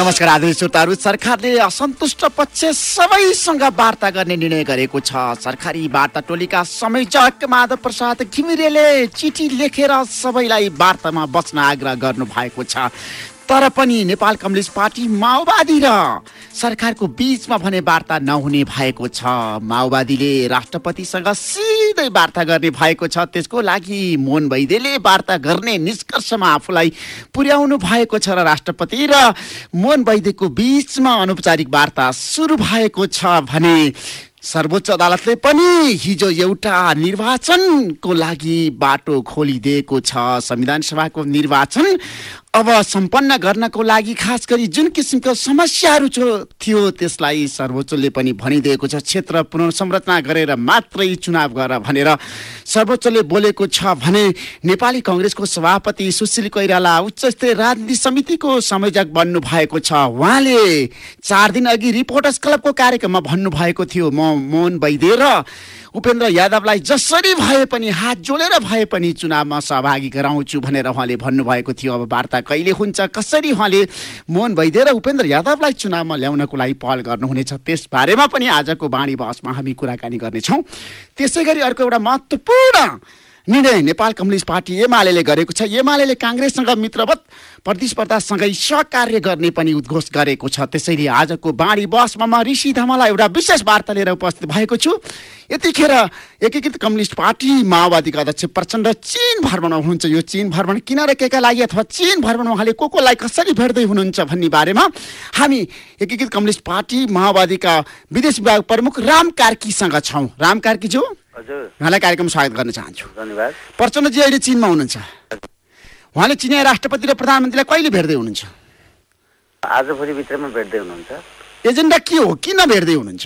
नमस्कार आदरणीय श्रोताहरू सरकारले असन्तुष्ट पक्ष सबैसँग वार्ता गर्ने निर्णय गरेको छ। सरकारी वार्ता टोलीका संयोजक माधव प्रसाद घिमिरेले चिठी लेखेर सबैलाई वार्तामा बस्न आग्रह गर्नु भएको छ। तर पनि नेपाल कम्युनिस्ट पार्टी माओवादी र सरकारको बिचमा भने वार्ता नहुने भएको छ। माओवादीले राष्ट्रपतिसँग सिधै वार्ता गर्ने भएको छ। त्यसको लागि मोहन वैद्यले वार्ता गर्ने निष्कर्षमा आफूलाई पुर्याउनु भएको छ र राष्ट्रपति र मोहन वैद्यको बिचमा अनौपचारिक वार्ता सुरु भएको छ भने सर्वोच्च अदालतले पनि हिजो एउटा निर्वाचनको लागि बाटो खोलिदिएको छ। संविधान सभाको निर्वाचन अब सम्पन्न गर्नको लागि खास गरी जुन किसिमको समस्याहरू थियो त्यसलाई सर्वोच्चले पनि भनिदिएको छ। क्षेत्र पुनर्संरचना गरेर मात्रै चुनाव गर भनेर सर्वोच्चले बोलेको छ भने नेपाली कङ्ग्रेसको सभापति सुशील कोइराला उच्च स्तरीय राजनीति समितिको संयोजक बन्नु भएको छ। उहाँले चार दिन अघि रिपोर्टर्स क्लबको कार्यक्रममा भन्नुभएको थियो। म मोहन वैद्य र उपेन्द्र यादवलाई जसरी भए पनि हात जोडेर भए पनि चुनावमा सहभागी गराउँछु भनेर उहाँले भन्नुभएको थियो। अब वार्ता कहिले हुन्छ कसरी उहाँले मोहन वैद्य र उपेन्द्र यादवलाई चुनावमा ल्याउनको लागि पहल गर्नुहुनेछ त्यसबारेमा पनि आजको बाणी बहसमा हामी कुराकानी गर्नेछौँ। त्यसै गरी अर्को एउटा महत्त्वपूर्ण निर्णय नेपाल कम्युनिस्ट पार्टी एमाले गरेको छ। एमाले काङ्ग्रेससँग मित्रवत प्रतिस्पर्धासँगै सहकार्य गर्ने पनि उद्घोष गरेको छ। त्यसैले आजको बाढी बसमा म ऋषि धमालाई एउटा विशेष वार्ता लिएर उपस्थित भएको छु। यतिखेर एकीकृत कम्युनिस्ट पार्टी माओवादीका अध्यक्ष प्रचण्ड चिन भ्रमणमा हुनुहुन्छ। यो चिन भ्रमण किन र केका लागि अथवा चिन भ्रमणमा उहाँले को कोलाई कसरी भेट्दै हुनुहुन्छ भन्ने बारेमा हामी एकीकृत कम्युनिस्ट पार्टी माओवादीका विदेश विभाग प्रमुख राम कार्कीसँग छौँ। राम कार्कीज्यू? उहाँलाई कार्यक्रम स्वागत गर्न चाहन्छु। धन्यवाद। प्रचण्डजी अहिले चिनमा हुनुहुन्छ। उहाँले चिनिया राष्ट्रपति र प्रधानमन्त्रीलाई कहिले भेट्दै हुनुहुन्छ? आज भित्रमा भेट्दै हुनुहुन्छ। एजेन्डा के हो? किन भेट्दै हुनुहुन्छ?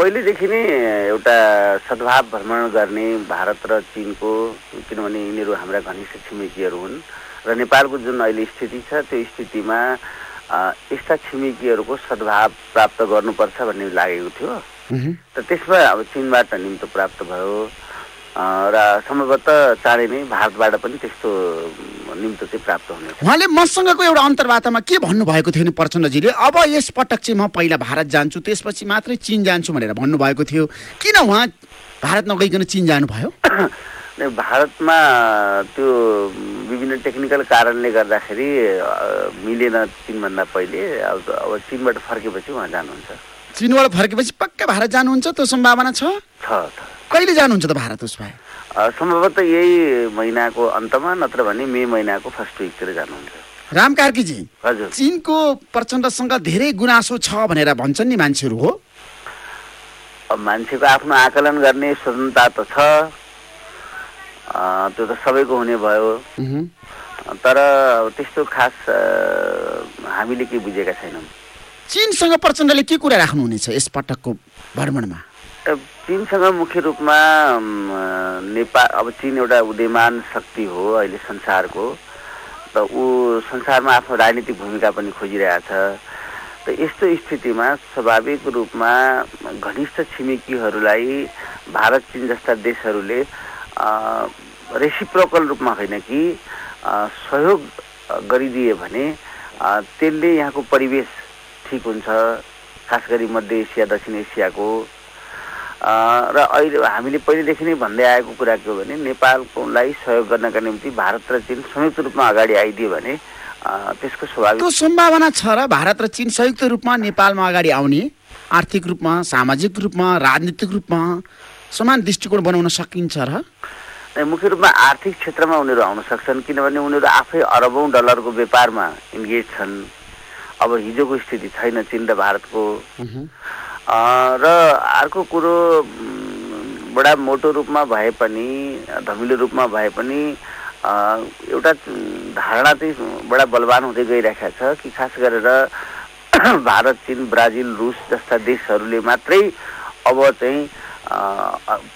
पहिलेदेखि नै एउटा सद्भाव भ्रमण गर्ने भारत र चिनको किनभने यिनीहरू हाम्रा घनिष्ठ छिमेकीहरू हुन् र नेपालको जुन अहिले स्थिति छ त्यो स्थितिमा यस्ता छिमेकीहरूको सद्भाव प्राप्त गर्नुपर्छ भन्ने लागेको थियो। र त्यसमा अब चिनबाट निम्तो प्राप्त भयो र सम्भवतः चाँडै नै भारतबाट पनि त्यस्तो निम्तो चाहिँ प्राप्त हुने उहाँले मसँगको एउटा अन्तर्वार्तामा के भन्नुभएको थियो नि प्रचण्डजीले अब यस पटक चाहिँ म पहिला भारत जान्छु त्यसपछि मात्रै चिन जान्छु भनेर भन्नुभएको थियो। किन उहाँ भारत नगइकन चिन जानुभयो? भारतमा त्यो विभिन्न टेक्निकल कारणले गर्दाखेरि मिलेन चिनभन्दा पहिले। अब अब चिनबाट फर्केपछि उहाँ जानुहुन्छ। चिनबाट फर्केपछि पक्का भारत जानुहुन्छ? त्यो सम्भावना छ? कहिले जानुहुन्छ त भारत उस भए सम्भवतः यही महिनाको अन्तमा नत्र भने मे महिनाको फर्स्ट विकतिर जानुहुन्छ। राम कार्कीजी हजुर। चिनको प्रचण्डसँग धेरै गुनासो छ भनेर भन्छन् नि मान्छेहरू हो? मान्छेको आफ्नो आकलन गर्ने स्वतन्त्रता त छ। त्यो त सबैको हुने भयो। तर त्यस्तो खास हामीले के बुझेका छैनौँ। चिनसँग प्रचण्डले के कुरा राख्नुहुनेछ यस पटकको भ्रमणमा? चिनसँग मुख्य रूपमा नेपाल अब चिन एउटा उदयमान शक्ति हो अहिले संसारको। त ऊ संसारमा आफ्नो राजनीतिक भूमिका पनि खोजिरहेछ। त यस्तो स्थितिमा स्वाभाविक रूपमा घनिष्ठ छिमेकीहरूलाई भारत चिन जस्ता देशहरूले रेसिप्रोकल रूपमा होइन कि सहयोग गरिदिए भने त्यसले यहाँको परिवेश हुन्छ खास गरी मध्य एसिया दक्षिण एसियाको। र अहिले हामीले पहिलेदेखि नै भन्दै आएको कुरा के हो भने नेपालकोलाई सहयोग गर्नका निम्ति भारत र चिन संयुक्त रूपमा अगाडि आइदियो भने त्यसको स्वाभाविक सम्भावना छ र भारत र चिन संयुक्त रूपमा नेपालमा अगाडि आउने? आर्थिक रूपमा सामाजिक रूपमा राजनीतिक रूपमा समान दृष्टिकोण बनाउन सकिन्छ र? मुख्य रूपमा आर्थिक क्षेत्रमा उनीहरू आउन सक्छन् किनभने उनीहरू आफै अरबौँ डलरको व्यापारमा इन्गेज छन्। अब हिजोको स्थिति छैन चिन र भारतको र अर्को कुरो बडा मोटो रूपमा भए पनि धमिलो रूपमा भए पनि एउटा धारणा चाहिँ बडा बलवान हुँदै गइरहेको छ कि खास गरेर भारत चिन ब्राजिल रुस जस्ता देशहरूले मात्रै अब चाहिँ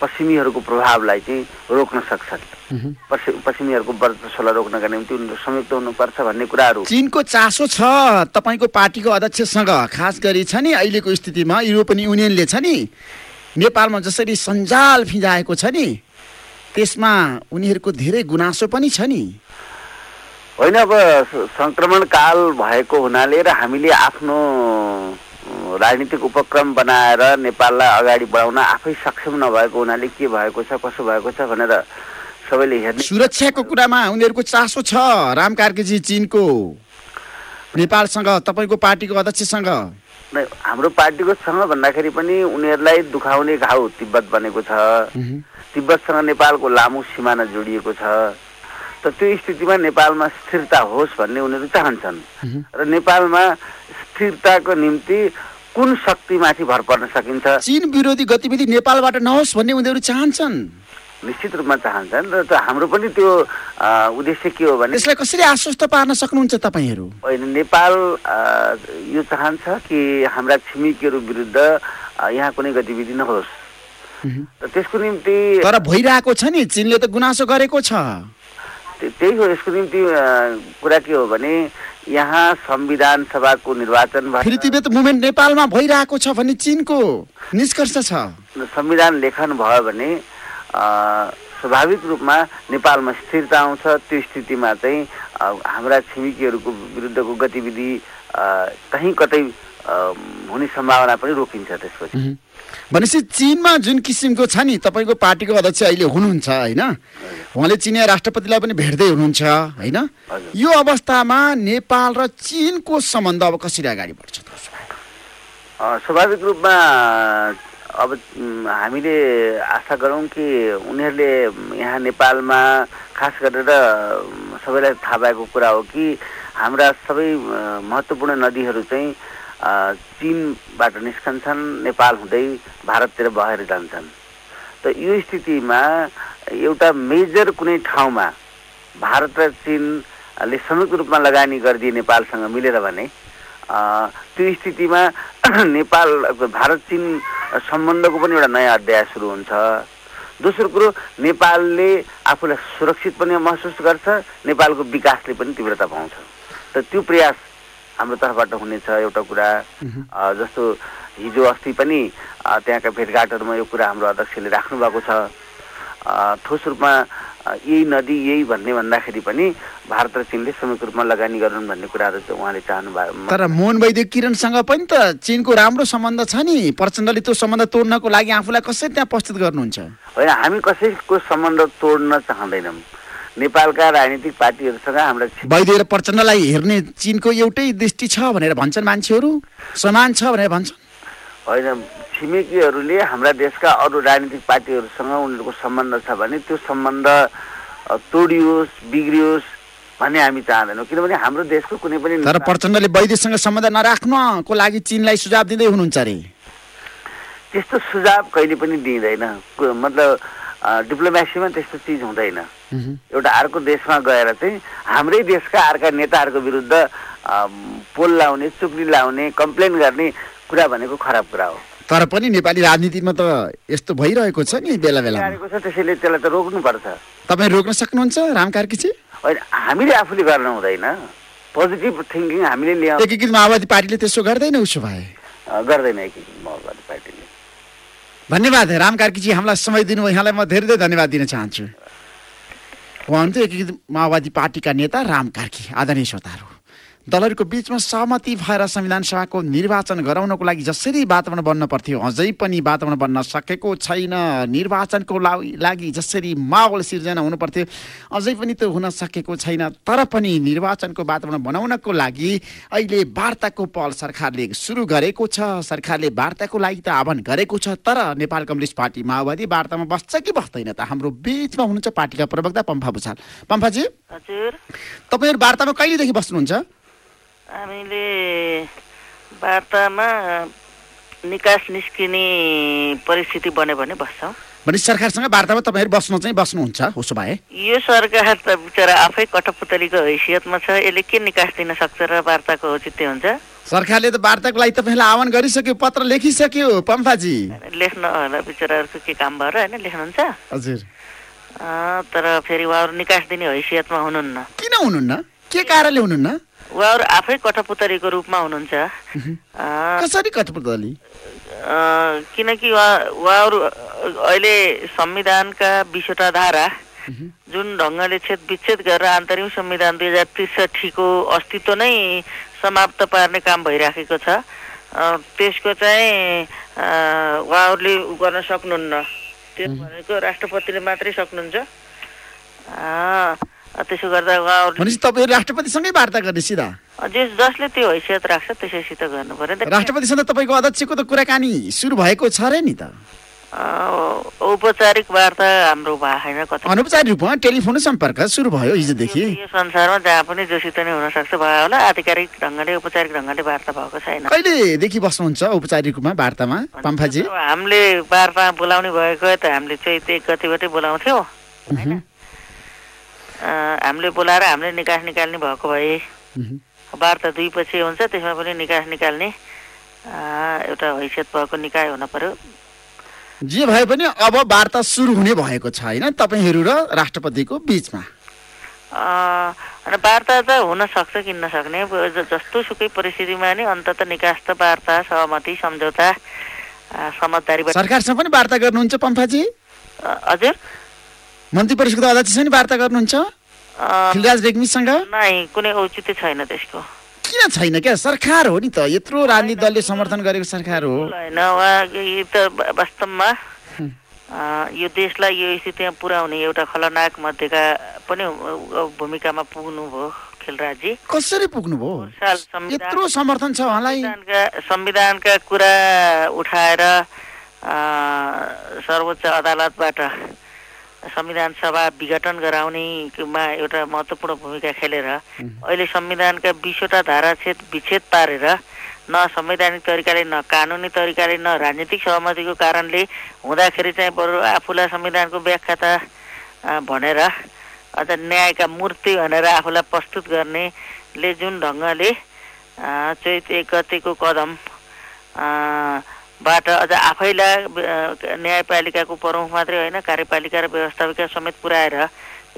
पश्चिमीहरूको प्रभावलाई चाहिँ रोक्न सक्छन्। पश्चिमीहरूको वर्चस्वलाई रोक्नका निम्ति उनीहरू संयुक्त हुनुपर्छ भन्ने कुराहरू। चिनको चासो छ तपाईँको पार्टीको अध्यक्षसँग खास गरी छ नि अहिलेको स्थितिमा युरोपियन युनियनले छ नि नेपालमा जसरी सञ्जाल फिजाएको छ नि त्यसमा उनीहरूको धेरै गुनासो पनि छ नि। होइन अब सङ्क्रमण काल भएको हुनाले र हामीले आफ्नो राजनीतिक उपक्रम बनाएर नेपाललाई अगाडि बढाउन आफै सक्षम नभएको हुनाले के भएको छ कसो भएको छ भनेर सबैले हेर्ने सुरक्षाको कुरामा उनीहरूको चासो छ राम कार्कीजी चिनको। नेपालसँग तपाईँको पार्टीको अध्यक्षसँग। हाम्रो पार्टीको सँग भन्दाखेरि पनि उनीहरूलाई दुखाउने घाउ तिब्बत बनेको छ। तिब्बतसँग नेपालको लामो सिमाना जोडिएको छ। त त्यो स्थितिमा नेपालमा स्थिरता होस् भन्ने उनीहरू चाहन्छन्। र नेपालमा स्थिरताको निम्ति कुन शक्तिमाथि भर पर्न सकिन्छ? चीन विरोधी गतिविधि नेपालबाट नहोस् भन्ने उनीहरू चाहन्छन्। निश्चित रूपमा चाहन्छन् र हाम्रो पनि त्यो उद्देश्य के हो भने त्यसलाई कसरी आश्वस्त पार्न सक्नुहुन्छ तपाईँहरू? होइन नेपाल यो चाहन्छ कि हाम्रा छिमेकीहरू विरुद्ध यहाँ कुनै गतिविधि नहोस्। त्यसको निम्ति तर भइरहेको छ नि चीनले त गुनासो गरेको छ। त्यही हो यसको निम्ति कुरा के हो भने यहाँ संविधान सभाको निर्वाचन फेरि भएर तिब्बत मुभमेन्ट नेपालमा भइरहेको छ भन्ने चीनको निष्कर्ष छ। संविधान लेखन भयो भने स्वाभाविक रूपमा नेपालमा स्थिरता आउँछ। त्यो स्थितिमा चाहिँ हाम्रा छिमेकीहरूको विरुद्धको गतिविधि कहीँ कतै हुने सम्भावना पनि रोकिन्छ त्यसपछि। भनेपछि चीनमा जुन किसिमको छ नि तपाईँको पार्टीको अध्यक्ष अहिले हुनुहुन्छ होइन? उहाँले चिनिया राष्ट्रपतिलाई पनि भेट्दै हुनुहुन्छ होइन। यो अवस्थामा नेपाल र चीनको सम्बन्ध अब कसरी अगाडि बढ्छ? स्वाभाविक रूपमा अब हामीले आशा गरौँ कि उनीहरूले यहाँ नेपालमा खास गरेर सबैलाई थाहा भएको कुरा हो कि हाम्रा सबै महत्त्वपूर्ण नदीहरू चाहिँ चिनबाट निस्कन्छन् नेपाल हुँदै भारततिर बहेर जान्छन्। त यो स्थितिमा एउटा मेजर कुनै ठाउँमा भारत र चिनले संयुक्त रूपमा लगानी गरिदिए नेपालसँग मिलेर भने त्यो स्थितिमा नेपाल भारत चिन सम्बन्धको पनि एउटा नयाँ अध्याय सुरु हुन्छ। दोस्रो कुरो नेपालले आफूलाई सुरक्षित पनि महसुस गर्छ नेपालको विकासले पनि तीव्रता पाउँछ। त त्यो प्रयास हाम्रो तर्फबाट हुनेछ एउटा कुरा। जस्तो हिजो अस्ति पनि त्यहाँका भेटघाटहरूमा यो कुरा हाम्रो अध्यक्षले राख्नु भएको छ ठोस रूपमा यही नदी यही भन्ने भन्दाखेरि पनि भारत र चिनले संयुक्त रूपमा लगानी गरून् भन्ने कुराहरू चाहिँ उहाँले चाहनु भएको तर मोहन वैद्य किरणसँग पनि त चिनको राम्रो सम्बन्ध छ नि। प्रचण्डले त्यो सम्बन्ध तोड्नको लागि आफूलाई कसरी त्यहाँ प्रस्तुत गर्नुहुन्छ? होइन हामी कसैको सम्बन्ध तोड्न चाहँदैनौँ। नेपालका राजनीतिक पार्टीहरूसँग हाम्रा वैद्य र प्रचण्डलाई हेर्ने चिनको एउटै दृष्टि छ भनेर भन्छन् मान्छेहरू। समान छ भनेर भन्छन्। होइन छिमेकीहरूले हाम्रा देशका अरू राजनीतिक पार्टीहरूसँग उनीहरूको सम्बन्ध छ भने त्यो सम्बन्ध तोडियोस् बिग्रियोस् भन्ने हामी चाहँदैनौँ। किनभने हाम्रो देशको कुनै पनि तर प्रचण्डले वैद्यसँग सम्बन्ध नराख्नको लागि चिनलाई सुझाव दिँदै हुनुहुन्छ अरे। त्यस्तो सुझाव कहिले पनि दिइँदैन कु- मतलब डिप्लोमेसीमा त्यस्तो चिज हुँदैन। एउटा अर्को देशमा गएर चाहिँ हाम्रै देशका अर्का नेताहरूको विरुद्ध पोल लाउने चुक्ली लाउने कम्प्लेन गर्ने कुरा भनेको खराब कुरा हो। तर पनि नेपाली राजनीतिमा त यस्तो भइरहेको छ नि बेला छ त्यसैले त्यसलाई त रोक्नुपर्छ तपाईँ रोक्न सक्नुहुन्छ राम कार्कीजी? होइन हामीले आफूले गर्न हुँदैन। पोजिटिभ थिङ्किङ हामीले एकीकृत माओवादी पार्टीले त्यसो गर्दैन उसो भए। गर्दैन कि माओवादी पार्टीले। धन्यवाद राम कार्कीजी हामीलाई समय दिनुभयो। यहाँलाई म धेरै धेरै धन्यवाद दिन चाहन्छु। उहाँ हुनुहुन्थ्यो एकीकृत माओवादी पार्टीका नेता राम कार्की आदरणीय श्रोताहरू। दलहरूको बिचमा सहमति भएर संविधान सभाको निर्वाचन गराउनको लागि जसरी वातावरण बन्न पर्थ्यो अझै पनि वातावरण बन्न सकेको छैन। निर्वाचनको लागि जसरी माहौल सिर्जना हुनुपर्थ्यो अझै पनि त्यो हुन सकेको छैन। तर पनि निर्वाचनको वातावरण बनाउनको लागि अहिले वार्ताको पहल सरकारले सुरु गरेको छ। सरकारले वार्ताको लागि त आह्वान गरेको छ तर नेपाल कम्युनिस्ट पार्टी माओवादी वार्तामा बस्छ कि बस्दैन त? हाम्रो बिचमा हुनुहुन्छ पार्टीका प्रवक्ता पम्फा भूषाल पम्फाजी? हजुर। तपाईँहरू वार्तामा कहिलेदेखि बस्नुहुन्छ? हामीले वार्तामा निकास निस्किने परिस्थिति बन्यो भने बस्छौँ। भने सरकारसँग वार्तामा तपाईँहरू बस्नु चाहिँ बस्नुहुन्छ उसो भए? यो सरकार त बिचरा आफै कठपुतलीको हैसियतमा छ यसले के निकास दिन सक्छ र वार्ताको औचित्य हुन्छ? सरकारले त वार्ताको लागि तपाईँलाई आह्वान गरिसक्यो पत्र लेखिसक्यो पम्फाजी। लेख्न होला बिचराहरूको के काम भएर होइन लेख्नुहुन्छ? हजुर। तर फेरि उहाँहरू निकास दिने हैसियतमा हुनुहुन्न। किन हुनुहुन्न? के कारणले हुनुहुन्न? उहाँहरू आफै कठपुतलीको रूपमा हुनुहुन्छ। कसरी कठपुतली? किनकि उहाँ उहाँहरू अहिले संविधानका बिसवटा धारा जुन ढङ्गले छेद विच्छेद गरेर आन्तरिक संविधान दुई हजार त्रिसठीको अस्तित्व नै समाप्त पार्ने काम भइराखेको छ। त्यसको चाहिँ उहाँहरूले गर्न सक्नुहुन्न। त्यो भनेको राष्ट्रपतिले मात्रै सक्नुहुन्छ। त्यसो गर्दा भनेपछि तपाईँ राष्ट्रपतिसँगै वार्ता गर्ने सिधा? जस जसले त्यो हैसियत राख्छ त्यसैसित गर्नु पर्यो नि त। राष्ट्रपतिसँग तपाईँको अध्यक्षको त कुराकानी सुरु भएको छ रे नि त। औपचारिक वार्ता हाम्रो भएको छैन कता अनौपचारिक रूपमा टेलिफोन सम्पर्क सुरु भयो हिजोदेखि। यो संसारमा जहाँ पनि जोसित नै हुनसक्छ भयो होला आधिकारिक ढङ्गले औपचारिक ढङ्गले वार्ता भएको छैन। कहिलेदेखि बस्नुहुन्छ औपचारिक रूपमा वार्तामा पम्फाजी हामीले वार्ता बोलाउने भएको त हामीले चाहिँ एक गतिबाटै बोलाउँथ्यौँ। होइन? हामीले बोलाएर हामीले निकास निकाल्ने भएको भए। वार्ता दुई पछि हुन्छ त्यसमा पनि निकास निकाल्ने एउटा हैसियत भएको निकाय हुन पर्यो। जे भए पनि अब वार्ता सुरु हुने भएको छ होइन? तपाईँहरू र राष्ट्रपतिको बिचमा। वार्ता त हुन सक्छ किन नसक्ने अब ज- जस्तो सुकै परिस्थितिमा नि अन्तत निकास त वार्ता सहमति सम्झौता अ, समझदारीबाट सरकारसँग पनि वार्ता गर्नुहुन्छ पम्फाजी? हजुर। मन्त्री परिषदको अध्यक्षसँग पनि वार्ता गर्नुहुन्छ? खिलराज रेग्मीसँग? नै कुनै औचित्य छैन त्यसको। किन छैन क्या? सरकार हो नि त। यत्रो राजनीतिक दलले समर्थन गरेको सरकार हो। होइन त वास्तवमा यो देशलाई यो स्थितिमा पुर्याउने एउटा खलनायक मध्येका पनि भूमिकामा पुग्नुभयो खेलराजी। कसरी पुग्नुभयो? यत्रो समर्थन छ उहाँलाई। संविधानका कुरा उठाएर सर्वोच्च अदालतबाट संविधान सभा विघटन गराउनेमा एउटा महत्त्वपूर्ण भूमिका खेलेर अहिले संविधानका बिसवटा धारा छेद विच्छेद पारेर न संवैधानिक तरिकाले न कानुनी तरिकाले न राजनीतिक सहमतिको कारणले हुँदाखेरि चाहिँ बरु आफूलाई संविधानको व्याख्या त अ, भनेर अझ न्यायका मूर्ति भनेर आफूलाई प्रस्तुत गर्नेले जुन ढङ्गले चैत एक गतिको कदम बाट अझ आफैलाई न्यायपालिकाको प्रमुख मात्रै होइन कार्यपालिका र व्यवस्थापिका समेत पुर्याएर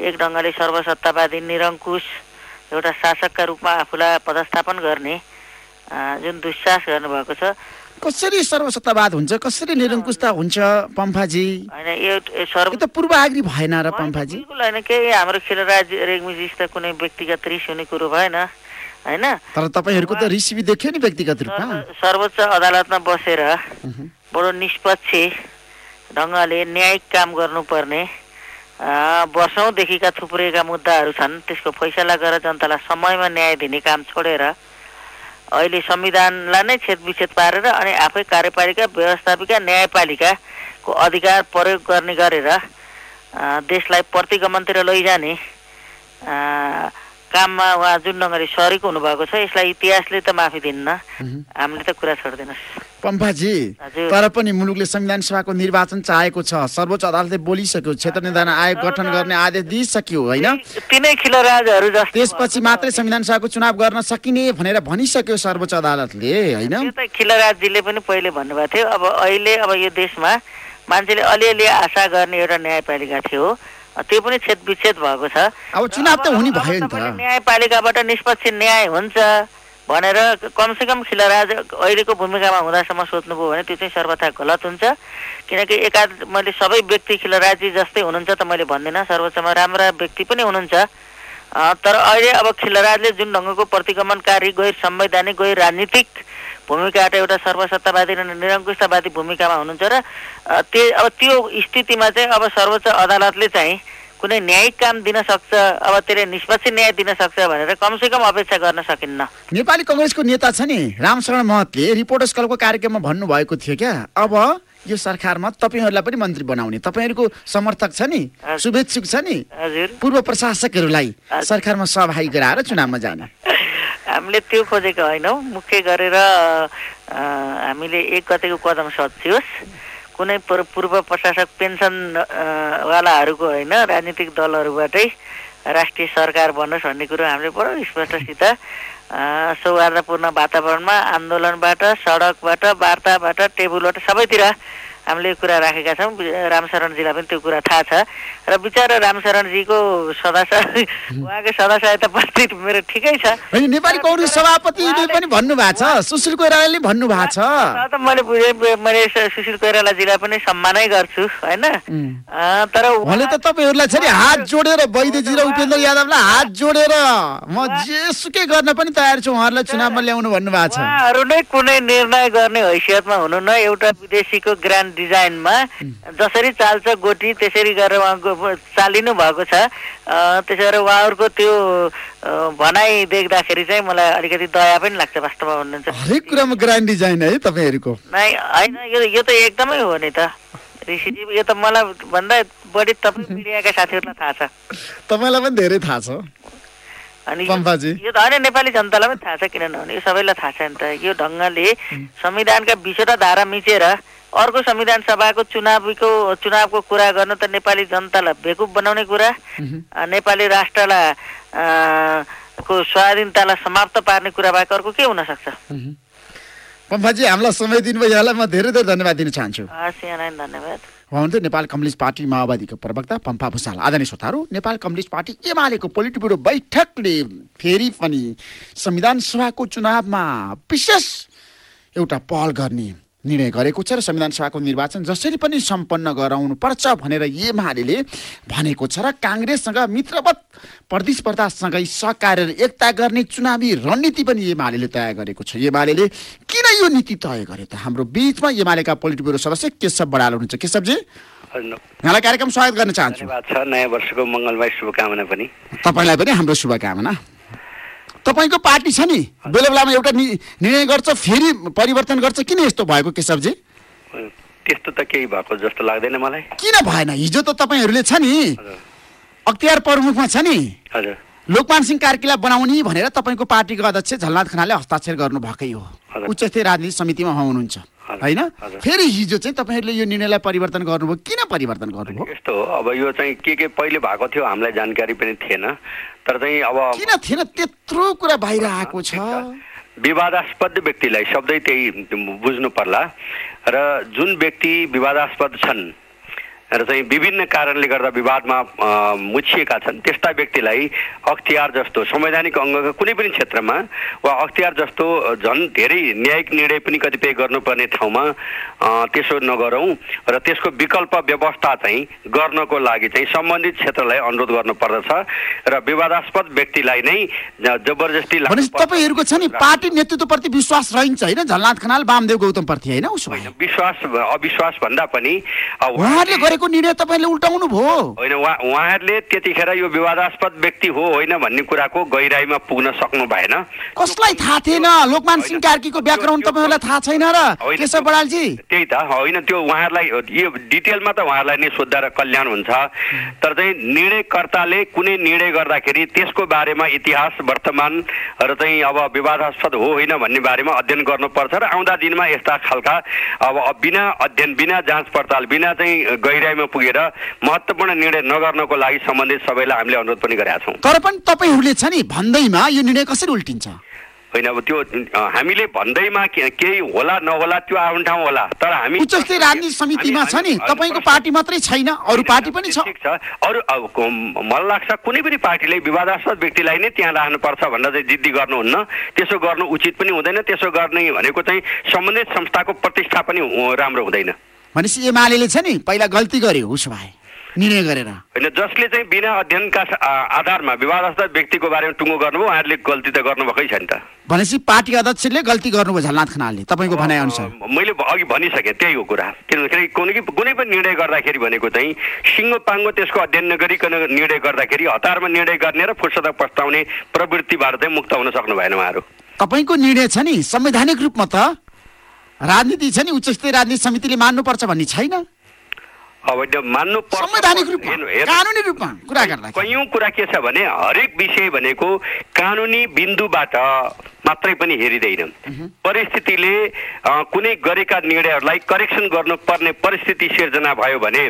एक ढङ्गले सर्वसत्तावादी निरङ्कुश एउटा शासकका रूपमा आफूलाई पदस्थापन गर्ने जुन दुस्साहस गर्नुभएको छ कसरी सर्वसत्तावाद हुन्छ कसरी निरङ्कुशता हुन्छ पम्फाजी होइन यो सर्व त पूर्वाग्री भएन र पम्फाजी बिल्कुल होइन केही हाम्रो खेलराज रेग्मी जस्तो कुनै व्यक्तिगत रिस हुने कुरो भएन होइन? तर तपाईँहरूको त रिसिभी देखियो नि व्यक्तिगत रूपमा। सर्व- सर्वोच्च अदालतमा बसेर बडो निष्पक्ष ढङ्गले न्यायिक काम गर्नुपर्ने वर्षौँदेखिका थुप्रिएका मुद्दाहरू छन्। त्यसको फैसला गरेर जनतालाई समयमा न्याय दिने काम छोडेर अहिले संविधानलाई नै छेद विच्छेद पारेर अनि आफै कार्यपालिका व्यवस्थापिका न्यायपालिकाको अधिकार प्रयोग गर्ने गरेर देशलाई प्रतिगमनतिर लैजाने काममा उहाँ जुन ढङ्गले सरिक हुनुभएको छ यसलाई इतिहासले त माफी दिन्न। हामीले त कुरा छोडिदिनुहोस् हजुर। तर पनि मुलुकले संविधान सभाको निर्वाचन चाहेको छ सर्वोच्च अदालतले बोलिसक्यो क्षेत्र निर्धारण आयोग गठन गर्ने आदेश दिइसक्यो होइन? तिनै खिलराजहरू जस्तो त्यसपछि मात्रै संविधान सभाको चुनाव गर्न सकिने भनेर भनिसक्यो सर्वोच्च अदालतले होइन? खिलराजजीले पनि पहिले भन्नुभएको थियो। अब अहिले अब यो देशमा मान्छेले अलिअलि आशा गर्ने एउटा न्यायपालिका थियो। त्यो पनि छेद विच्छेद भएको छ। अब चुनाव त हुने भयो नि त। न्यायपालिकाबाट निष्पक्ष न्याय हुन्छ भनेर कमसेकम खिलराज अहिलेको भूमिकामा हुँदासम्म सोध्नुभयो भने त्यो चाहिँ सर्वथा गलत हुन्छ। किनकि एकाध मैले सबै व्यक्ति खिलराजी जस्तै हुनुहुन्छ त मैले भन्दिनँ। सर्वोच्चमा राम्रा व्यक्ति पनि हुनुहुन्छ। तर अहिले अब खिलराजले जुन ढङ्गको प्रतिगमनकारी गैर संवैधानिक गैर राजनीतिक भूमिकाबाट एउटा सर्वसत्तावादी र निरङ्कुशतावादी भूमिकामा हुनुहुन्छ र त्यो अब त्यो स्थितिमा चाहिँ अब सर्वोच्च अदालतले चाहिँ कुनै न्यायिक काम दिन सक्छ अब त्यसले निष्पक्ष न्याय दिन सक्छ भनेर कमसेकम अपेक्षा गर्न सकिन्न। नेपाली कङ्ग्रेसको नेता छ नि रामशरण महतले रिपोर्टर्स क्लबको कार्यक्रममा भन्नुभएको थियो क्या। अब यो सरकारमा तपाईँहरूलाई पनि मन्त्री बनाउने। तपाईँहरूको समर्थक छ नि। शुभेच्छुक छ नि। पूर्व प्रशासकहरूलाई सरकारमा सहभागी गराएर चुनावमा जाने। हामीले त्यो खोजेको होइनौँ। मुख्य गरेर हामीले एक गतेको कदम सचियोस् कुनै पूर्व पूर्व प्रशासक पेन्सन अ, वालाहरूको होइन राजनीतिक दलहरूबाटै राष्ट्रिय सरकार बनोस् भन्ने कुरो हामीले बडो स्पष्टसित सौहार्दपूर्ण वातावरणमा आन्दोलनबाट सडकबाट वार्ताबाट टेबुलबाट सबैतिर हामीले कुरा राखेका छौँ। रामशरणजीलाई पनि त्यो कुरा थाहा छ। र बिचरा रामशरणजीको सदस्य उहाँको सदस्यता पत्रित मेरो ठिकै छ। नेपाली कङ्ग्रेस सभापतिले पनि भन्नुभएको छ। सुशील कोइरालाले भन्नुभएको छ। त मैले बुझेँ मैले सुशील कोइरालाजीलाई पनि सम्मानै गर्छु होइन? तर उहाँले त तपाईँहरूलाई नि हात जोडेर वैद्यजी र उपेन्द्र यादवलाई हात जोडेर म जेसुकै गर्न पनि तयार छु उहाँहरूलाई चुनावमा ल्याउनु भन्नुभएको छ। उहाँहरू नै कुनै निर्णय गर्ने हैसियतमा हुनु न एउटा विदेशीको ग्रान्ड डिजाइनमा जसरी चाल्छ गोटी त्यसरी गरेर उहाँको चालिनु भएको छ। त्यसो भएर उहाँहरूको त्यो भनाइ देख्दाखेरि चाहिँ मलाई अलिकति दया पनि लाग्छ वास्तवमा भन्नुहुन्छ। हरेक कुरामा ग्रान्ड डिजाइन है तपाईँहरूको। नै होइन यो यो त एकदमै हो नि त। ऋषिजी यो त मलाई भन्दा बढी तपाईँ मिडियाका साथीहरूलाई थाहा छ। तपाईँलाई पनि धेरै थाहा छ। अनि यो- त होइन नेपाली जनतालाई पनि थाहा छ किन नहुने यो सबैलाई थाहा छ नि त। यो ढङ्गले संविधानका बिसवटा धारा मिचेर अर्को संविधान सभाको चुनावीको चुनावको कुरा गर्नु त नेपाली जनतालाई बेकुब बनाउने कुरा। नेपाली राष्ट्रलाई को स्वाधीनतालाई समाप्त पार्ने कुरा बाहेक अर्को के हुन सक्छ? पम्फाजी हामीलाई समय दिनुभयो। यहाँलाई म धेरै धेरै धन्यवाद दिन चाहन्छु। हस् यहाँलाई धन्यवाद। उहाँनुहुन्थ्यो नेपाल कम्युनिस्ट पार्टी माओवादीको प्रवक्ता पम्फा भूषाल आदरणीय श्रोताहरू नेपाल कम्युनिस्ट पार्टी एमालेको पोलिट ब्युरो बैठकले फेरि पनि संविधान सभाको चुनावमा विशेष एउटा पहल गर्ने निर्णय गरेको छ र संविधान सभाको निर्वाचन जसरी पनि सम्पन्न गराउनु पर्छ भनेर एमाले भनेको छ र काङ्ग्रेससँग मित्रवत प्रतिस्पर्धासँगै सहकार्य एकता गर्ने चुनावी रणनीति पनि एमाले तय गरेको छ। एमाले किन यो नीति तय गरे त? हाम्रो बिचमा एमालेका पोलिट ब्युरो सदस्य केशव बडाल हुनुहुन्छ। केशवजी? यहाँलाई कार्यक्रम स्वागत गर्न चाहन्छु। नयाँ वर्षको मङ्गलमय शुभकामना पनि। तपाईँलाई पनि हाम्रो शुभकामना। तपाईँको पार्टी छ नि। बेला बेलामा एउटा निर्णय गर्छ फेरि परिवर्तन गर्छ किन यस्तो भएको केशवजी? त्यस्तो त केही भएको जस्तो लाग्दैन मलाई। किन भएन? हिजो त तपाईँहरूले छ नि। अख्तियार प्रमुखमा छ नि। हजुर। लोकमान सिंह कार्कीलाई बनाउने भनेर तपाईँको पार्टीको अध्यक्ष झलनाथ खनालले हस्ताक्षर गर्नु भएकै हो। उच्च स्तरीय राजनीति समितिमा उहाँ हुनुहुन्छ। होइन। फेरि हिजो चाहिँ तपाईँहरूले यो निर्णयलाई परिवर्तन गर्नुभयो। किन परिवर्तन गर्नुभयो? यस्तो हो अब यो चाहिँ के के पहिले भएको थियो हामीलाई जानकारी पनि थिएन। तर चाहिँ अब किन थिएन? त्यत्रो कुरा बाहिर आएको छ। विवादास्पद व्यक्तिलाई शब्दै त्यही बुझ्नु पर्ला। र जुन व्यक्ति विवादास्पद छन् र चाहिँ विभिन्न कारणले गर्दा विवादमा मुछिएका छन्। त्यस्ता व्यक्तिलाई अख्तियार जस्तो संवैधानिक अङ्गका कुनै पनि क्षेत्रमा वा अख्तियार जस्तो झन् धेरै न्यायिक निर्णय पनि कतिपय गर्नुपर्ने ठाउँमा त्यसो नगरौँ र त्यसको विकल्प व्यवस्था चाहिँ गर्नको लागि चाहिँ सम्बन्धित क्षेत्रलाई अनुरोध गर्नुपर्दछ र विवादास्पद व्यक्तिलाई नै जबरजस्ती। तपाईँहरूको छ नि पार्टी नेतृत्वप्रति विश्वास रहन्छ होइन? झलनाथ खनाल वामदेव गौतम प्रति होइन? उसो होइन विश्वास अविश्वास भन्दा पनि उहाँहरूले गरेको निर्णय तपाईँले उल्टाउनु भयो। होइन उहाँ उहाँहरूले त्यतिखेर यो विवादास्पद व्यक्ति हो होइन भन्ने कुराको गहिराइमा पुग्न सक्नु भएन। कसलाई थाहा थिएन? लोकमान सिंह कार्कीको व्याकरण तपाईँहरूलाई थाहा छैन र केशव बडालजी। त्यही त होइन त्यो उहाँहरूलाई यो डिटेलमा त उहाँहरूलाई नै सोद्धा र कल्याण हुन्छ। तर चाहिँ निर्णयकर्ताले कुनै निर्णय गर्दाखेरि त्यसको बारेमा इतिहास वर्तमान र चाहिँ अब विवादास्पद हो होइन भन्ने बारेमा अध्ययन गर्नुपर्छ र आउँदा दिनमा यस्ता खालका अब बिना अध्ययन बिना जाँच पडताल बिना चाहिँ गहिराइमा पुगेर महत्त्वपूर्ण निर्णय नगर्नको लागि सम्बन्धित सबैलाई हामीले अनुरोध पनि गरेका छौँ। तर पनि तपाईँहरूले छ नि भन्दैमा यो निर्णय कसरी उल्टिन्छ? होइन अब त्यो हामीले भन्दैमा के- केही होला नहोला त्यो आफ्नो ठाउँ होला तर हामी स्तरीय राजनीति समितिमा छ नि तपाईँको पार्टी मात्रै छैन अरू पार्टी पनि छ। ठिक छ। अरू मलाई लाग्छ कुनै पनि पार्टीले विवादास्पद व्यक्तिलाई नै त्यहाँ राख्नुपर्छ भनेर चाहिँ जिद्दी गर्नुहुन्न। त्यसो गर्नु उचित पनि हुँदैन त्यसो गर्ने भनेको चाहिँ सम्बन्धित संस्थाको प्रतिष्ठा पनि राम्रो हुँदैन। भनेपछि एमाले छ नि पहिला गल्ती गर्यो उसो भए। निर्णय गरेर। होइन जसले चाहिँ बिना अध्ययनका आधारमा विवादास्पद व्यक्तिको बारेमा टुङ्गो गर्नुभयो उहाँहरूले गल्ती त गर्नुभएकै छ नि त। भनेपछि पार्टी अध्यक्षले गल्ती गर्नुभयो झलनाथ खनालले। तपाईँको भनाइ अनुसार। अ, मैले अघि भनिसकेँ त्यही हो कुरा। किनभने कुनै कुनै पनि निर्णय गर्दाखेरि भनेको चाहिँ सिङ्गो पाङ्गो त्यसको अध्ययन नगरिकन निर्णय गर्दाखेरि हतारमा निर्णय गर्ने र फुर्सद पस्ताउने प्रवृत्तिबाट चाहिँ मुक्त हुन सक्नु भएन उहाँहरू। तपाईँको निर्णय छ नि संवैधानिक रूपमा त राजनीति छ नि उच्च स्तरीय राजनीति समितिले मान्नुपर्छ भन्ने छैन। अब मान्नु पर्छ- संवैधानिक रूपमा हेर्नु- हेर्नु- कानुनी रूपमा कुरा गर्दा कैयौँ कुरा के छ भने हरेक विषय भनेको कानुनी बिन्दुबाट मात्रै पनि हेरिँदैन। परिस्थितिले कुनै गरेका निर्णयहरूलाई करेक्सन गर्नुपर्ने परिस्थिति सिर्जना भयो भने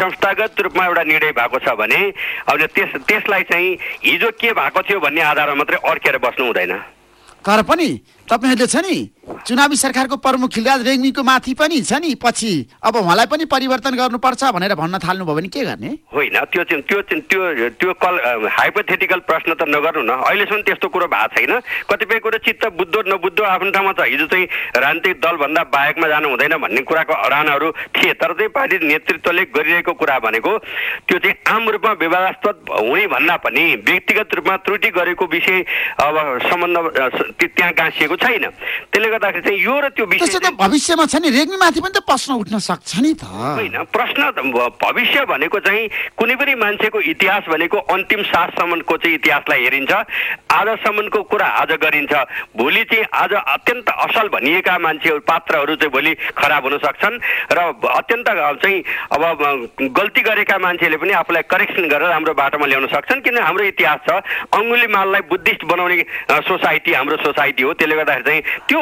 संस्थागत रूपमा एउटा निर्णय भएको छ भने अब त्यस त्यसलाई चाहिँ हिजो के भएको थियो भन्ने आधारमा मात्रै अड्केर बस्नु हुँदैन। तर पनि तपाईँहरूले छ नि चुनावी सरकारको प्रमुख खिलराज रेग्मीको माथि पनि छ नि पछि अब उहाँलाई पनि परिवर्तन गर्नुपर्छ भनेर भन्न थाल्नुभयो भने के गर्ने? होइन त्यो चाहिँ त्यो चाहिँ त्यो त्यो कल हाइपोथेटिकल प्रश्न त नगर्नु न। अहिलेसम्म त्यस्तो कुरो भएको छैन। कतिपय कुरो चित्त बुद्धो नबुद्धो आफ्नो ठाउँमा छ। हिजो चाहिँ राजनीतिक दलभन्दा बाहेकमा जानु हुँदैन भन्ने कुराको अडानहरू थिए। तर चाहिँ पार्टी नेतृत्वले गरिरहेको कुरा भनेको त्यो चाहिँ आम रूपमा विवादास्पद हुने भन्दा पनि व्यक्तिगत रूपमा त्रुटि गरेको विषय अब सम्बन्ध त्यहाँ गाँसिएको छैन। त्यसले गर्दाखेरि चाहिँ यो र त्यो विषय त भविष्यमा छ नि रेग्मीमाथि पनि त प्रश्न उठ्न सक्छ नि त। होइन प्रश्न भविष्य भनेको चाहिँ कुनै पनि मान्छेको इतिहास भनेको अन्तिम साससम्मको चाहिँ इतिहासलाई हेरिन्छ। आजसम्मको कुरा आज गरिन्छ। भोलि चाहिँ आज अत्यन्त असल भनिएका मान्छेहरू पात्रहरू चाहिँ भोलि खराब हुन सक्छन् र अत्यन्त चाहिँ अब गल्ती गरेका मान्छेले पनि आफूलाई करेक्सन गरेर राम्रो बाटोमा ल्याउन सक्छन्। किन हाम्रो इतिहास छ अङ्गुली माललाई बुद्धिस्ट बनाउने सोसाइटी हाम्रो सोसाइटी हो। त्यसले गर्दाखेरि चाहिँ त्यो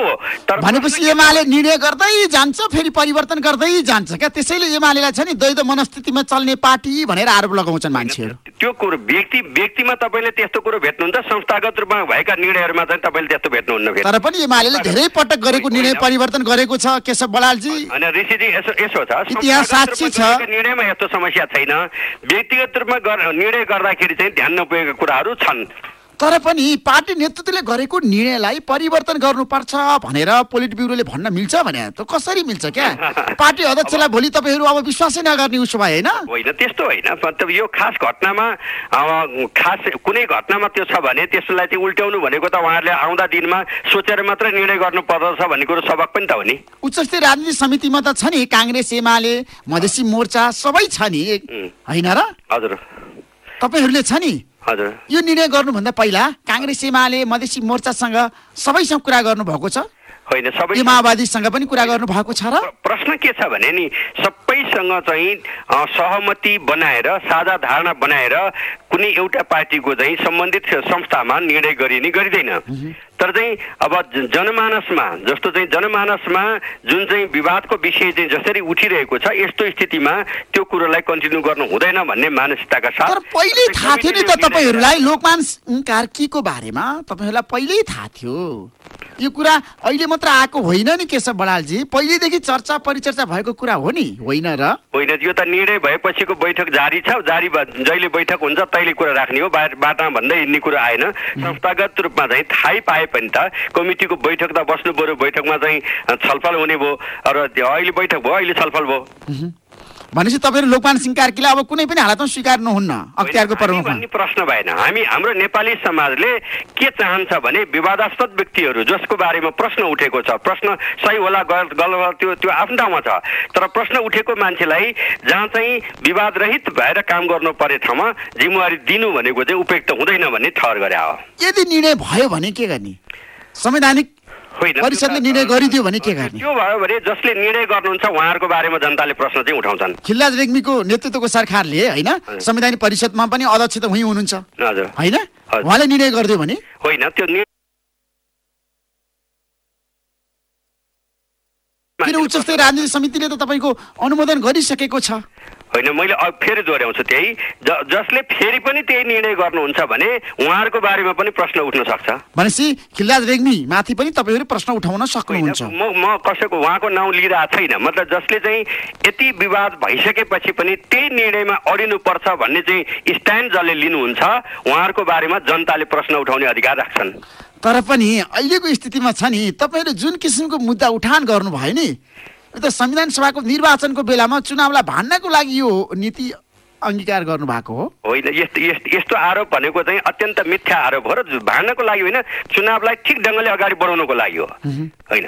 तर भनेपछि एमाले निर्णय गर्दै जान्छ फेरि परिवर्तन गर्दै जान्छ क्या? त्यसैले एमालेलाई छ नि द्वैध मनस्थितिमा चल्ने पार्टी भनेर आरोप लगाउँछन् मान्छेहरू। त्यो कुरो व्यक्ति व्यक्तिमा तपाईँले त्यस्तो कुरो भेट्नुहुन्छ संस्थागत रूपमा भएका निर्णयहरूमा चाहिँ तपाईँले त्यस्तो भेट्नुहुन्न तर पनि एमाले धेरै पटक गरेको निर्णय परिवर्तन गरेको छ केशव बलालजी। ऋषिजी यसो यसो छ। इतिहास साक्षी छ। निर्णयमा यस्तो समस्या छैन। व्यक्तिगत रूपमा निर्णय गर्दाखेरि चाहिँ ध्यान नपुगेका कुराहरू छन्। तर पनि पार्टी नेतृत्वले गरेको निर्णयलाई परिवर्तन गर्नुपर्छ भनेर पोलिट ब्युरोले भन्न मिल्छ भने त कसरी मिल्छ क्या? पार्टी अध्यक्षलाई भोलि तपाईँहरू अब विश्वासै नगर्ने उसो भए होइन? होइन त्यस्तो होइन यो खास घटनामा खास कुनै घटनामा त्यो छ भने त्यसलाई चाहिँ उल्ट्याउनु भनेको त उहाँहरूले आउँदा दिनमा सोचेर मात्रै निर्णय गर्नु पर्दछ भन्ने कुरो सबक पनि त हो नि। उच्चस्तरीय राजनीतिक समितिमा त छ नि काङ्ग्रेस एमाले मधेसी मोर्चा सबै छ नि. होइन र? हजुर। तपाईँहरूले छ नि? हजुर यो निर्णय गर्नुभन्दा पहिला काङ्ग्रेस एमाले मधेसी मोर्चासँग सबैसँग कुरा गर्नुभएको छ। होइन सबै माओवादीसँग पनि कुरा गर्नु भएको छ र प्र- प्रश्न के छ भने नि सबैसँग चाहिँ सहमति बनाएर साझा धारणा बनाएर कुनै एउटा पार्टीको चाहिँ सम्बन्धित संस्थामा निर्णय गरिने गरिँदैन। तर चाहिँ अब जनमानसमा जस्तो चाहिँ जनमानसमा जुन चाहिँ विवादको विषय चाहिँ जसरी उठिरहेको छ यस्तो स्थितिमा त्यो कुरोलाई कन्टिन्यू गर्नु हुँदैन भन्ने मानसिकताका साथ तर पहिल्यै थाहा थियो नि त तपाईँहरूलाई लोकमान कार्कीको बारेमा? तपाईँहरूलाई पहिल्यै थाहा थियो। यो कुरा अहिले मात्र आएको होइन नि केशव बडालजी। पहिलेदेखि चर्चा परिचर्चा भएको कुरा हो नि होइन र? होइन यो त निर्णय भएपछिको बैठक जारी छ। जारी जहिले बैठक हुन्छ तैले कुरा राख्ने हो। बाटामा भन्दै हिँड्ने कुरा आएन। संस्थागत रूपमा चाहिँ थाहै पाए पनि त। कमिटीको बैठक त बस्नु पऱ्यो बैठकमा चाहिँ छलफल हुने भयो। र अहिले बैठक भयो अहिले छलफल भयो। भनेपछि तपाईँहरू लोकमान सिंह कार्कीलाई अब कुनै पनि हालतमा स्वीकार्नुहुन्न। अख्तियारको होइन, हामी प्रमुखमा भन्ने प्रश्न भएन। हामी हाम्रो नेपाली समाजले के चाहन्छ भने विवादास्पद व्यक्तिहरू जसको बारेमा प्रश्न उठेको छ प्रश्न सही होला गलत गलत त्यो त्यो आफ्नो ठाउँमा छ। तर प्रश्न उठेको मान्छेलाई जहाँ चाहिँ विवाद रहित भएर काम गर्नु पर्ने ठाउँमा जिम्मेवारी दिनु भनेको चाहिँ उपयुक्त हुँदैन भन्ने ठहर गरे हो। यदि निर्णय भयो भने के गर्ने? संवैधानिक होइन परिषदले निर्णय गरिदियो भने के गर्ने? त्यो भयो भने जसले निर्णय गर्नुहुन्छ उहाँहरूको बारेमा जनताले प्रश्न चाहिँ उठाउँछन्। खिलराज रेग्मीको नेतृत्वको सरकारले होइन? संवैधानिक परिषदमा पनि अध्यक्ष त उहीँ हुनुहुन्छ। होइन। उहाँले निर्णय गरिदियो भने? होइन त्यो निर्णय किन उच्चस्तरीय राजनीतिक समितिले त तपाईँको अनुमोदन गरिसकेको छ? होइन मैले फेरि दोहोऱ्याउँछु त्यही। ज जसले फेरि पनि त्यही निर्णय गर्नुहुन्छ भने उहाँहरूको बारेमा पनि प्रश्न उठ्न सक्छ। भनेपछि खिलराज रेग्मी माथि पनि तपाईँहरू प्रश्न उठाउन सक्नुहुन्छ। म म कसैको उहाँको नाउँ लिइरहेको छैन। मतलब जसले चाहिँ यति विवाद भइसकेपछि पनि त्यही निर्णयमा अडिनुपर्छ भन्ने चाहिँ स्ट्यान्ड जसले लिनुहुन्छ उहाँहरूको बारेमा जनताले प्रश्न उठाउने अधिकार राख्छन्। तर पनि अहिलेको स्थितिमा छ नि तपाईँहरू जुन किसिमको मुद्दा उठान गर्नुभयो नि यो त संविधान सभाको निर्वाचनको बेलामा चुनावलाई भान्नको लागि यो नीति अङ्गीकार गर्नुभएको हो? होइन यस्तो यस्तो यस्तो आरोप भनेको चाहिँ अत्यन्त मिथ्या आरोप हो र भाड्नको लागि होइन चुनावलाई ठिक ढङ्गले अगाडि बढाउनको लागि हो। होइन।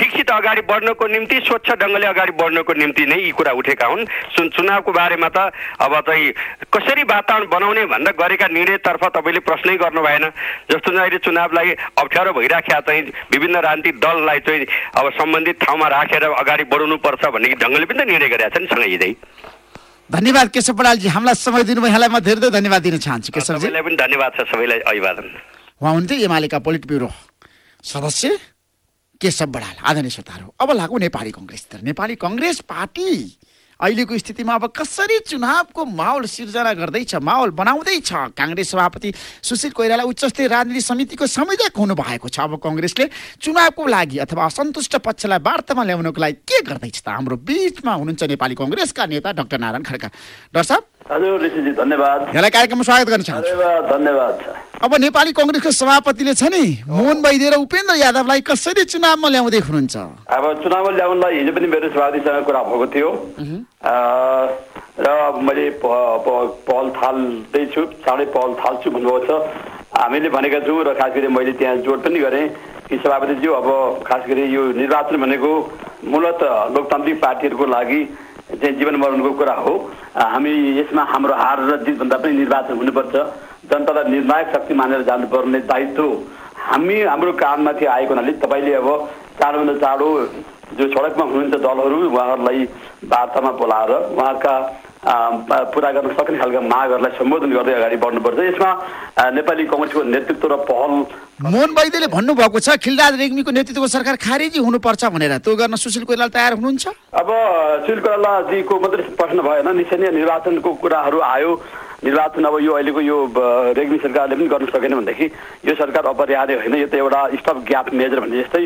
ठिकसित अगाडि बढ्नको निम्ति स्वच्छ ढङ्गले अगाडि बढ्नको निम्ति नै यी कुरा उठेका हुन्। चुन चुनावको बारेमा त अब चाहिँ कसरी वातावरण बनाउने भनेर गरेका निर्णयतर्फ तपाईँले प्रश्नै गर्नु भएन। जस्तो अहिले चुनावलाई अप्ठ्यारो भइराखेका चाहिँ विभिन्न राजनीतिक दललाई चाहिँ अब सम्बन्धित ठाउँमा राखेर अगाडि बढाउनुपर्छ भन्ने ढङ्गले पनि त निर्णय गरेका छन् सँगै हिँड्दै धन्यवाद केशव बडालजी हामीलाई समय दिनुभयो यहाँलाई म धेरै धेरै धन्यवाद दिन चाहन्छु। केशवजी? सबैलाई पनि धन्यवाद छ सबैलाई अभिवादन। उहाँ हुन्थे एमालेका पोलिट ब्युरो सदस्य। केशव बडाल आदरणीय श्रोताहरू अब लागु नेपाली कङ्ग्रेसतिर नेपाली कङ्ग्रेस पार्टी अहिलेको स्थितिमा अब कसरी चुनावको माहौल सिर्जना गर्दैछ माहौल बनाउँदैछ? काङ्ग्रेस सभापति सुशील कोइराला उच्च स्तरीय राजनीति समितिको संयोजक हुनु भएको छ। अब कङ्ग्रेसले चुनावको लागि अथवा असन्तुष्ट पक्षलाई वार्तामा ल्याउनको लागि के गर्दैछ त? हाम्रो बिचमा हुनुहुन्छ नेपाली कङ्ग्रेसका नेता डाक्टर नारायण खड्का। डाक्टर साहब? हजुर ऋषिजी धन्यवाद। यहाँलाई कार्यक्रममा स्वागत गर्न चाहन्छु। धन्यवाद अब नेपाली कङ्ग्रेसको सभापतिले छ नि मोहन वैद्य र उपेन्द्र यादवलाई कसरी चुनावमा ल्याउँदै हुनुहुन्छ? अब चुनावमा ल्याउनलाई हिजो पनि मेरो सभापतिसँग कुरा भएको थियो। र मैले पहल थाल्दैछु चाँडै पहल थाल्छु भन्नुभएको छ। हामीले भनेका छौँ र खास गरी मैले त्यहाँ जोड पनि गरेँ। कि सभापतिज्यू अब खास गरी यो निर्वाचन भनेको मूलत लोकतान्त्रिक पार्टीहरूको लागि चाहिँ जीवन मरणको कुरा हो। हामी यसमा हाम्रो हार र जितभन्दा पनि निर्वाचन हुनुपर्छ। जनतालाई निर्णायक शक्ति मानेर जानुपर्ने दायित्व हामी हाम्रो काममाथि आएको हुनाले तपाईँले अब चाँडोभन्दा चाँडो जो सडकमा हुनुहुन्छ दलहरू उहाँहरूलाई वार्तामा बोलाएर उहाँका पुरा गर्न सक्ने खालका मागहरूलाई सम्बोधन गर्दै अगाडि बढ्नुपर्छ। यसमा नेपाली कङ्ग्रेसको नेतृत्व र पहल मोहन वैद्यले भन्नुभएको छ खिलराज रेग्मीको नेतृत्वको सरकार खारेजी हुनुपर्छ भनेर। त्यो गर्न सुशील कोइराला तयार हुनुहुन्छ? अब सुशील कोइरालाजीको मात्रै प्रश्न भएन। निश्चय नै निर्वाचनको कुराहरू आयो। निर्वाचन अब यो अहिलेको यो रेग्मी सरकारले पनि गर्न सकेन भनेदेखि यो सरकार अपरिहार्य होइन। यो त एउटा स्टप ग्याप मेजर भने जस्तै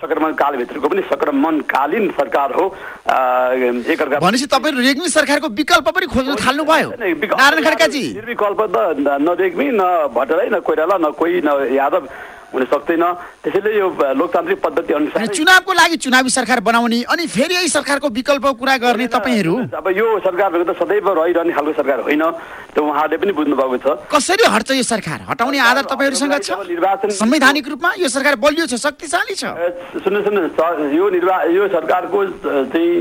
सङ्क्रमण कालभित्रको पनि सङ्क्रमणकालीन सरकार हो। एकअर्का भनेपछि तपाईँहरू रेग्मी सरकारको विकल्प पनि खोज्न थाल्नुभयो। विकल्प- नारायण खड्काजी। निर्विकल्प त न रेग्मी न भट्टराई न कोइराला न कोही न यादव। हुन सक्दैन। त्यसैले यो लोकतान्त्रिक पद्धति अनि अनुसार चुनावको लागि चुनावी सरकार बनाउने अनि फेरि यही सरकारको विकल्पको कुरा गर्ने तपाईँहरू? अब यो सरकार भनेको त सदैव रहिरहने खालको सरकार होइन त उहाँहरूले पनि बुझ्नु भएको छ। कसरी हट्छ यो सरकार? हटाउने आधार तपाईँहरूसँग छ? निर्वाचन संवैधानिक रूपमा यो सरकार बलियो छ शक्तिशाली छ? सुन्नु सुन्नु यो निर्वा यो सरकारको चाहिँ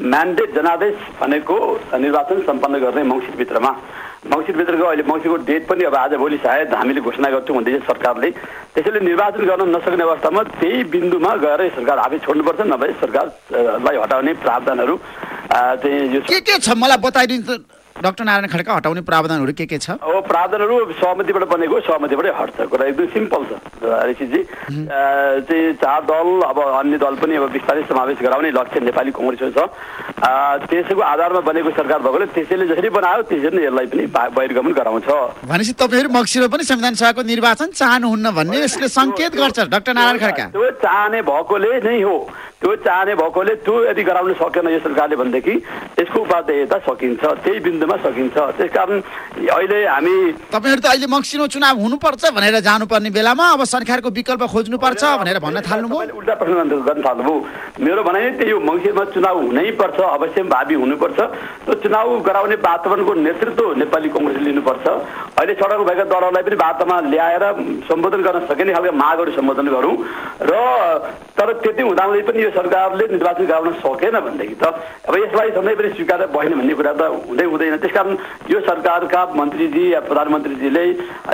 म्यान्डेट जनादेश भनेको निर्वाचन सम्पन्न गर्ने मङ्सिरभित्रमा। मङ्सिरभित्रको अहिले। मङ्सिरको डेट पनि अब आज भोलि सायद हामीले घोषणा गर्छौँ भन्दैछ सरकारले। त्यसैले निर्वाचन गर्न नसक्ने अवस्थामा त्यही बिन्दुमा गएर सरकार आफै छोड्नुपर्छ नभए सरकारलाई हटाउने प्रावधानहरू चाहिँ यो के के छ? मलाई बताइदिनु डाक्टर नारायण खड्का हटाउने प्रावधानहरू के के छ? अब प्रावधानहरू सहमतिबाट बनेको सहमतिबाटै हट्छ। कुरा एकदम सिम्पल छ। ऋषिजी चाहिँ चार दल अब अन्य दल पनि अब बिस्तारै समावेश गराउने लक्ष्य नेपाली कङ्ग्रेसको छ। त्यसको आधारमा बनेको सरकार भएकोले त्यसैले जसरी बनायो त्यसरी नै यसलाई पनि बहिर्गमन गराउँछ। भनेपछि तपाईँहरू मक्सिरमा पनि संविधान सभाको निर्वाचन चाहनुहुन्न भन्ने यसले सङ्केत गर्छ डाक्टर नारायण खड्का। त्यो चाहने भएकोले नै हो। त्यो चाहने भएकोले त्यो यदि गराउन सकेन यो सरकारले भनेदेखि यसको उपादेयता सकिन्छ त्यही बिन्दुमा सकिन्छ। त्यसकारण अहिले हामी तपाईँहरू त अहिले मक्सिनो चुनाव हुनुपर्छ भनेर जानुपर्ने बेलामा अब सरकारको विकल्प खोज्नुपर्छ भनेर भन्न थाल्नुभयो। उल्टा प्रश्न गर्न थाल्नुभयो। मेरो भनाइ नै त्यही हो मङ्सिरमा चुनाव हुनै पर्छ अवश्य भावी हुनुपर्छ। त्यो चुनाव गराउने वातावरणको नेतृत्व नेपाली कङ्ग्रेसले लिनुपर्छ। अहिले सडक भएका दलहरूलाई पनि वार्तामा ल्याएर सम्बोधन गर्न सकिने खालका मागहरू सम्बोधन गरौँ। र तर त्यति हुँदाहुँदै पनि यो सरकारले निर्वाचन गराउन सकेन भनेदेखि त अब यसलाई सधैँ पनि स्वीकार भएन भन्ने कुरा त हुँदै हुँदैन। त्यसकारण यो सरकारका मन्त्रीजी या प्रधानमन्त्रीजीले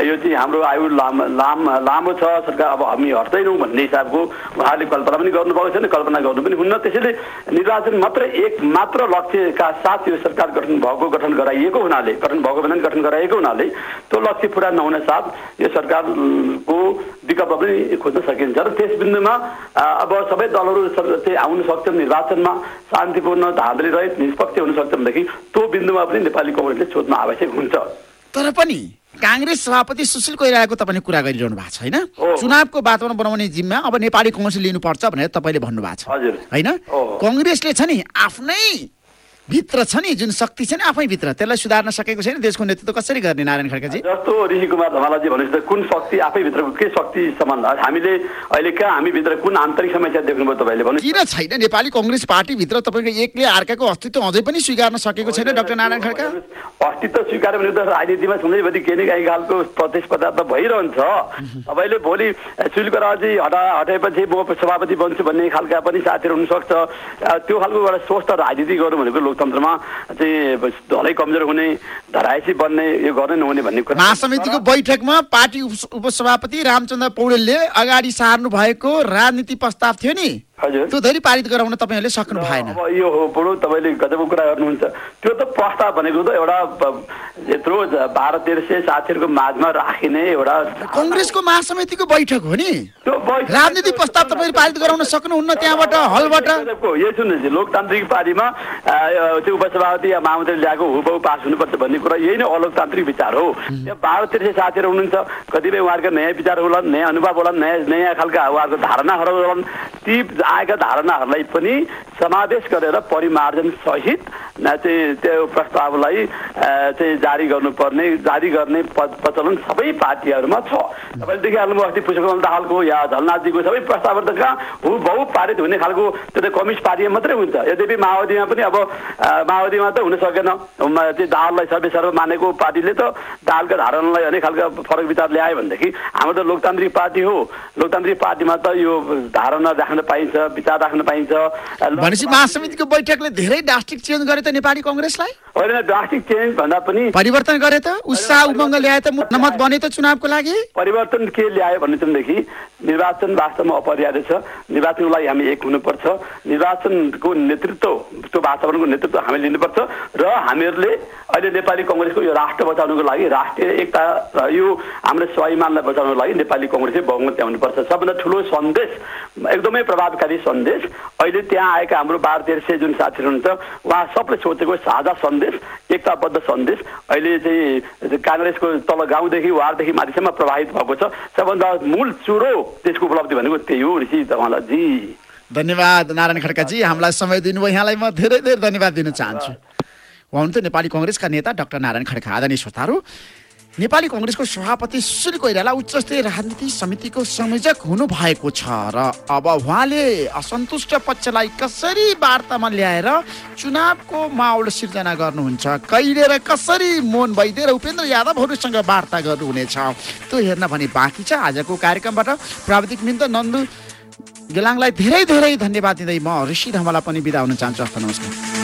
यो चाहिँ हाम्रो आयु लाम लाम लामो छ सरकार अब हामी हट्दैनौँ भन्ने हिसाबको उहाँहरूले कल्पना पनि गर्नुभएको छैन कल्पना गर्नु पनि हुन्न। त्यसैले निर्वाचन मात्र एक मात्र लक्ष्यका साथ यो सरकार गठन भएको गठन गराइएको हुनाले गठन भएको भन्दा गठन गराइएको हुनाले त्यो लक्ष्य पुरा नहुन साथ यो सरकारको विकल्प पनि खोज्न सकिन्छ। र त्यस बिन्दुमा अब सबै दलहरू चाहिँ आउन सक्छन् निर्वाचनमा शान्तिपूर्ण धाँधली रहित निष्पक्ष हुन सक्छ भनेदेखि त्यो बिन्दुमा पनि नेपाली कङ्ग्रेसले सोध्न आवश्यक हुन्छ। तर पनि काङ्ग्रेस सभापति सुशील कोइरालाको तपाईँले कुरा गरिरहनु भएको छ होइन। चुनावको वातावरण बनाउने जिम्मा अब नेपाली कङ्ग्रेसले लिनुपर्छ भनेर तपाईँले भन्नुभएको छ। होइन। कङ्ग्रेसले छ नि आफ्नै भित्र छ नि जुन शक्ति छ नि आफै भित्र। त्यसलाई सुधार्न सकेको छैन देशको नेतृत्व कसरी गर्ने नारायण खड्काजी जस्तो ऋषि कुमार धमालाजी भनेपछि कुन शक्ति आफै भित्रको के शक्ति सम्बन्ध? हामीले अहिले कहाँ हामीभित्र कुन आन्तरिक समस्या देख्नुभयो तपाईँले भन्नु? किन छैन? नेपाली कङ्ग्रेस पार्टीभित्र तपाईँको एकले अर्काको अस्तित्व अझै पनि स्वीकार्न सकेको छैन डाक्टर नारायण खड्का? अस्तित्व स्वीकार भनेको त राजनीतिमा सधैँभरि केही न केही खालको प्रतिस्पर्धा त भइरहन्छ। तपाईँले भोलि शुल्कराजी हटा हटाएपछि म सभापति बन्छु भन्ने खालका पनि साथीहरू हुनसक्छ। त्यो खालको एउटा स्वस्थ राजनीति गर्नु भनेको लोकतन्त्रमा चाहिँ धलै कमजोर हुने धरायसी बन्ने यो गर्नै नहुने भन्ने कुरा। महासमितिको बैठकमा पार्टी उप- उपसभापति रामचन्द्र पौडेलले अगाडि सार्नु भएको राजनीति प्रस्ताव थियो नि। त्यो धरि पारित गराउन तपाईँहरूले सक्नु भएन। अब यो हो बडो तपाईँले गजबको कुरा गर्नुहुन्छ। त्यो त प्रस्ताव भनेको त एउटा यत्रो बाह्र तेह्र सय साथीहरूको माझमा राखिने एउटा कङ्ग्रेसको महासमितिको बैठक हो नि। त्यो राजनीतिक प्रस्ताव तपाईँले पारित गराउन सक्नुहुन्न त्यहाँबाट हलबाट? यही सुन्नुहोस् लोकतान्त्रिक पार्टीमा त्यो उपसभापति या महामन्त्री ल्याएको हुबहु पास हुनुपर्छ भन्ने कुरा यही नै अलोकतान्त्रिक विचार हो। त्यहाँ बाह्र तेह्र सय साथीहरू हुनुहुन्छ। कतिपय उहाँहरूको नयाँ विचार होलान् नयाँ अनुभव होलान् नयाँ नयाँ खालका उहाँहरूको धारणाहरू होलान्। ती आएका धारणाहरूलाई पनि समावेश गरेर परिमार्जन सहित चाहिँ त्यो प्रस्तावलाई चाहिँ जारी गर्नुपर्ने जारी गर्ने प्रचलन सबै पार्टीहरूमा छ। तपाईँले देखिहाल्नुभयो अस्ति पुष्पकमल दाहालको या झलनाथजीको सबै प्रस्तावहरू त कहाँ बहु पारित हुने खालको त्यो त कम्युनिस्ट पार्टीमा मात्रै हुन्छ। यद्यपि माओवादीमा पनि अब माओवादीमा त हुन सकेन। चाहिँ दाहाललाई सर्व मानेको पार्टीले त दाहालका धारणालाई अनेक खालका फरक विचार ल्यायो भनेदेखि हाम्रो त लोकतान्त्रिक पार्टी हो। लोकतान्त्रिक पार्टीमा त यो धारणा राख्न पाइन्छ। विचार राख्न पाइन्छ। भनेपछि महासमितिको बैठकले धेरै ड्रास्टिक चेन्ज गरे त नेपाली कङ्ग्रेसलाई? होइन ड्रास्टिक चेन्ज भन्दा पनि परिवर्तन गरे त उत्साह उमङ्ग ल्याए त नमत बने त चुनावको लागि? परिवर्तन के ल्यायो भनेदेखि निर्वाचन वास्तवमा अपरिहार्य छ। निर्वाचनको लागि हामी एक हुनुपर्छ। निर्वाचनको नेतृत्व त्यो वातावरणको नेतृत्व हामीले लिनुपर्छ र हामीहरूले अहिले नेपाली कङ्ग्रेसको यो राष्ट्र बचाउनको लागि राष्ट्रिय एकता र यो हाम्रो स्वाभिमानलाई बचाउनको लागि नेपाली कङ्ग्रेसले बहुमत ल्याउनुपर्छ। सबभन्दा ठुलो सन्देश एकदमै प्रभावकारी सन्देश। अहिले त्यहाँ आएका हाम्रो बाह्र तेह्र सय जुन साथीहरू हुनुहुन्छ उहाँ सबले सोचेको साझा सन्देश एकताबद्ध सन्देश। अहिले चाहिँ काङ्ग्रेसको तल गाउँदेखि वार्डदेखि माथिसम्म प्रभावित भएको छ। सबभन्दा मूल चुरो त्यसको उपलब्धि भनेको त्यही हो ऋषि तपाईँलाई जी धन्यवाद नारायण खड्काजी। हामीलाई समय दिनुभयो। यहाँलाई म धेरै धेरै धन्यवाद दिन चाहन्छु। उहाँ हुनुहुन्थ्यो नेपाली कङ्ग्रेसका नेता डाक्टर नारायण खड्का। आदरणीय श्रोताहरू नेपाली कङ्ग्रेसको सभापति सुशील कोइराला उच्च स्तरीय राजनीति समितिको संयोजक हुनुभएको छ र अब उहाँले असन्तुष्ट पक्षलाई कसरी वार्तामा ल्याएर चुनावको माहौल सिर्जना गर्नुहुन्छ कहिले र कसरी मोहन वैद्य र उपेन्द्र यादवहरूसँग वार्ता गर्नुहुनेछ त्यो हेर्न भने बाँकी छ आजको कार्यक्रमबाट। प्राविधिक मिन्द नन्दु गेलाङलाई धेरै धेरै धन्यवाद दिँदै म ऋषि धमला पनि बिदा हुन चाहन्छु। नमस्कार।